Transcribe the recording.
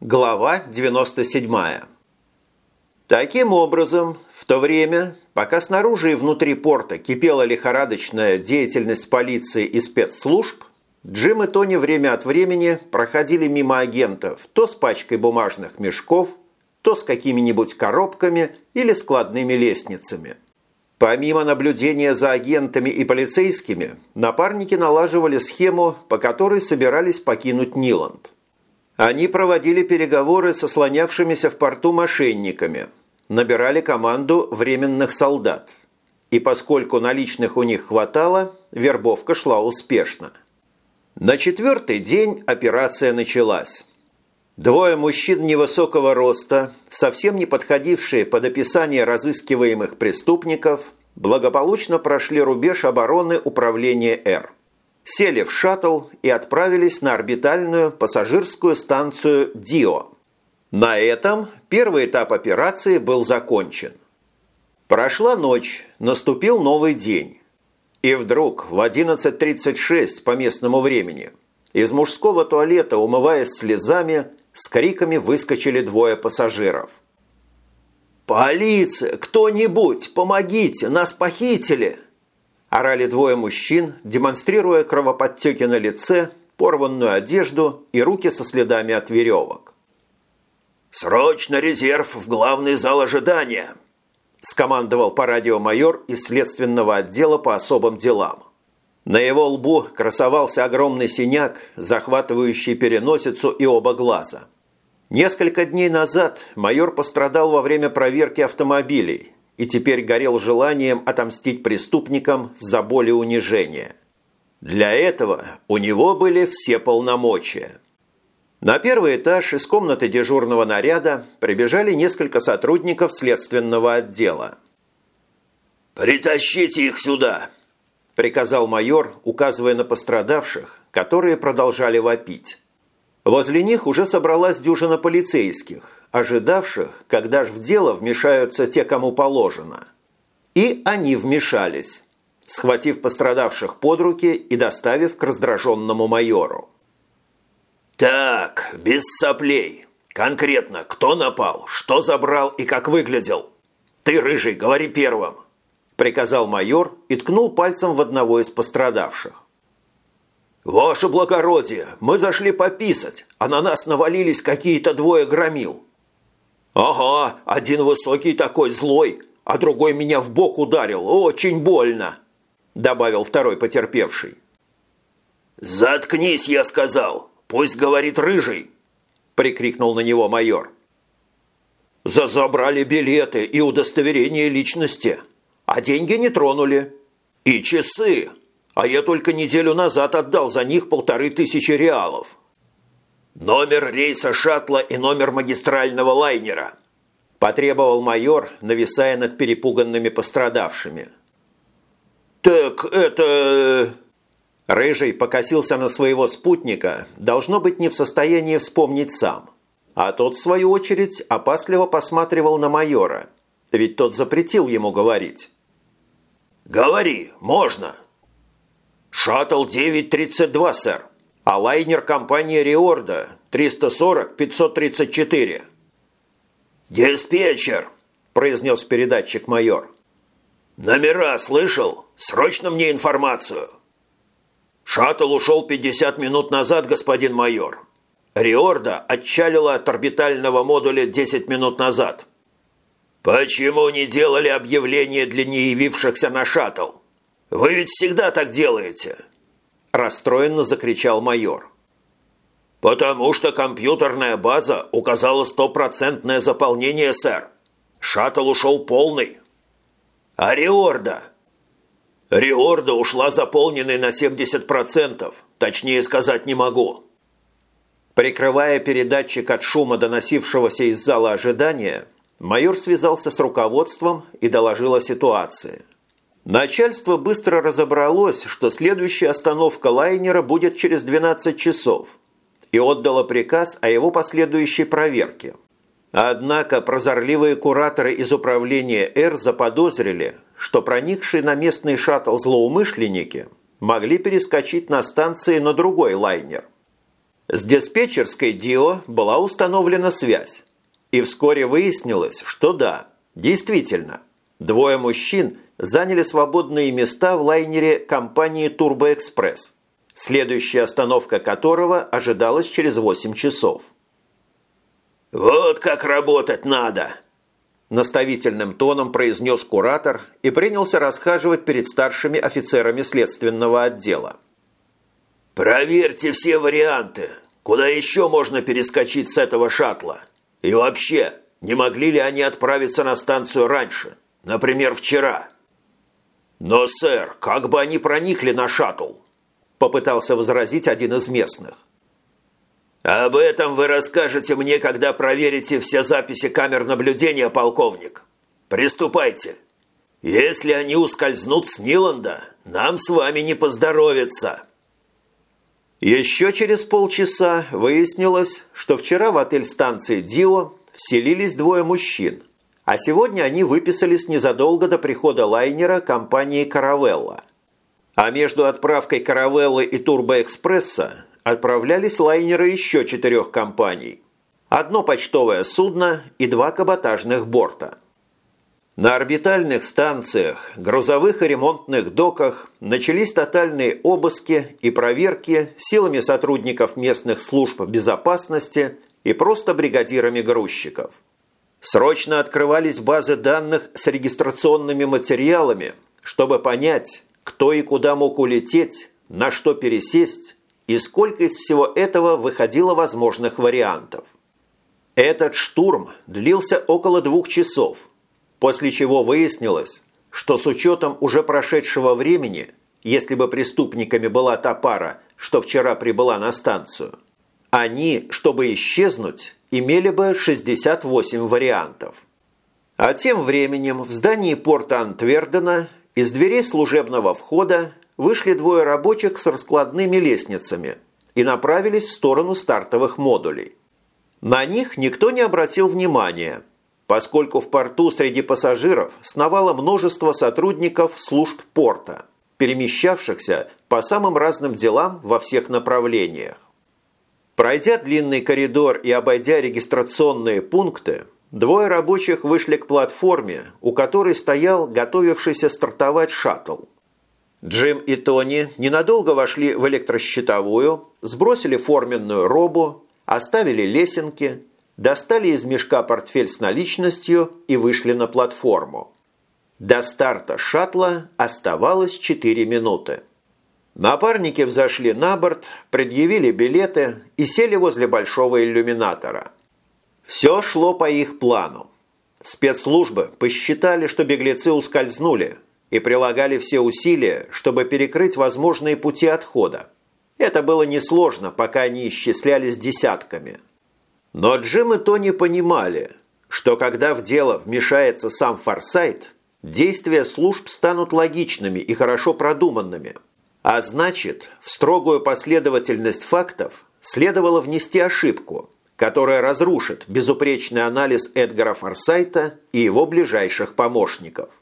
Глава 97. Таким образом, в то время, пока снаружи и внутри порта кипела лихорадочная деятельность полиции и спецслужб, Джим и Тони время от времени проходили мимо агентов то с пачкой бумажных мешков, то с какими-нибудь коробками или складными лестницами. Помимо наблюдения за агентами и полицейскими, напарники налаживали схему, по которой собирались покинуть Ниланд – они проводили переговоры со слонявшимися в порту мошенниками, набирали команду временных солдат. И поскольку наличных у них хватало, вербовка шла успешно. На четвертый день операция началась. Двое мужчин невысокого роста, совсем не подходившие под описание разыскиваемых преступников, благополучно прошли рубеж обороны управления «Р» сели в шаттл и отправились на орбитальную пассажирскую станцию «Дио». На этом первый этап операции был закончен. Прошла ночь, наступил новый день. И вдруг в 11.36 по местному времени из мужского туалета, умываясь слезами, с криками выскочили двое пассажиров. «Полиция! Кто-нибудь! Помогите! Нас похитили!» Орали двое мужчин, демонстрируя кровоподтеки на лице, порванную одежду и руки со следами от веревок. «Срочно резерв в главный зал ожидания!» – скомандовал по радио майор из следственного отдела по особым делам. На его лбу красовался огромный синяк, захватывающий переносицу и оба глаза. Несколько дней назад майор пострадал во время проверки автомобилей – и теперь горел желанием отомстить преступникам за боль и унижение. Для этого у него были все полномочия. На первый этаж из комнаты дежурного наряда прибежали несколько сотрудников следственного отдела. «Притащите их сюда!» – приказал майор, указывая на пострадавших, которые продолжали вопить. Возле них уже собралась дюжина полицейских, ожидавших, когда ж в дело вмешаются те, кому положено. И они вмешались, схватив пострадавших под руки и доставив к раздраженному майору. «Так, без соплей. Конкретно, кто напал, что забрал и как выглядел? Ты, рыжий, говори первым», – приказал майор и ткнул пальцем в одного из пострадавших. «Ваше благородие, мы зашли пописать, а на нас навалились какие-то двое громил». «Ага, один высокий такой злой, а другой меня в бок ударил, очень больно», добавил второй потерпевший. «Заткнись, я сказал, пусть говорит рыжий», прикрикнул на него майор. «Зазабрали билеты и удостоверение личности, а деньги не тронули. И часы, а я только неделю назад отдал за них полторы тысячи реалов. Номер рейса шаттла и номер магистрального лайнера. Потребовал майор, нависая над перепуганными пострадавшими. «Так это...» Рыжий покосился на своего спутника, должно быть не в состоянии вспомнить сам. А тот, в свою очередь, опасливо посматривал на майора, ведь тот запретил ему говорить. «Говори, можно!» «Шаттл 932, сэр, а лайнер компании «Риорда» 340-534». «Диспетчер», – произнес передатчик майор. «Номера слышал? Срочно мне информацию». «Шаттл ушел 50 минут назад, господин майор. Риорда отчалила от орбитального модуля 10 минут назад». «Почему не делали объявление для неявившихся на шаттл?» Вы ведь всегда так делаете!» Расстроенно закричал майор. «Потому что компьютерная база указала стопроцентное заполнение, сэр. Шаттл ушел полный». «А Риорда?» «Риорда ушла заполненной на 70%, точнее сказать не могу». Прикрывая передатчик от шума, доносившегося из зала ожидания, майор связался с руководством и доложил о ситуации. Начальство быстро разобралось, что следующая остановка лайнера будет через 12 часов и отдало приказ о его последующей проверке. Однако прозорливые кураторы из управления «Р» заподозрили, что проникшие на местный шаттл злоумышленники могли перескочить на станции на другой лайнер. С диспетчерской ДИО была установлена связь. И вскоре выяснилось, что да, действительно, двое мужчин заняли свободные места в лайнере компании «Турбоэкспресс», следующая остановка которого ожидалась через 8 часов. «Вот как работать надо!» Наставительным тоном произнес куратор и принялся расхаживать перед старшими офицерами следственного отдела. «Проверьте все варианты. Куда еще можно перескочить с этого шаттла? И вообще, не могли ли они отправиться на станцию раньше? Например, вчера?» «Но, сэр, как бы они проникли на шаттл?» Попытался возразить один из местных. «Об этом вы расскажете мне, когда проверите все записи камер наблюдения, полковник. Приступайте. Если они ускользнут с Ниланда, нам с вами не поздоровится». Еще через полчаса выяснилось, что вчера в отель станции «Дио» вселились двое мужчин, а сегодня они выписались незадолго до прихода лайнера компании «Каравелла». А между отправкой «Каравеллы» и «Турбоэкспресса» отправлялись лайнеры еще четырех компаний. Одно почтовое судно и два каботажных борта – на орбитальных станциях, грузовых и ремонтных доках начались тотальные обыски и проверки силами сотрудников местных служб безопасности и просто бригадирами грузчиков. Срочно открывались базы данных с регистрационными материалами, чтобы понять, кто и куда мог улететь, на что пересесть и сколько из всего этого выходило возможных вариантов. Этот штурм длился около двух часов – После чего выяснилось, что с учетом уже прошедшего времени, если бы преступниками была та пара, что вчера прибыла на станцию, они, чтобы исчезнуть, имели бы 68 вариантов. А тем временем в здании порта Антвердена из дверей служебного входа вышли двое рабочих с раскладными лестницами и направились в сторону стартовых модулей. На них никто не обратил внимания – поскольку в порту среди пассажиров сновало множество сотрудников служб порта, перемещавшихся по самым разным делам во всех направлениях. Пройдя длинный коридор и обойдя регистрационные пункты, двое рабочих вышли к платформе, у которой стоял готовившийся стартовать шаттл. Джим и Тони ненадолго вошли в электросчетовую, сбросили форменную робу, оставили лесенки – достали из мешка портфель с наличностью и вышли на платформу. До старта шаттла оставалось 4 минуты. Напарники взошли на борт, предъявили билеты и сели возле большого иллюминатора. Все шло по их плану. Спецслужбы посчитали, что беглецы ускользнули и прилагали все усилия, чтобы перекрыть возможные пути отхода. Это было несложно, пока они исчислялись десятками – но Джим и Тони понимали, что когда в дело вмешается сам Форсайт, действия служб станут логичными и хорошо продуманными. А значит, в строгую последовательность фактов следовало внести ошибку, которая разрушит безупречный анализ Эдгара Форсайта и его ближайших помощников.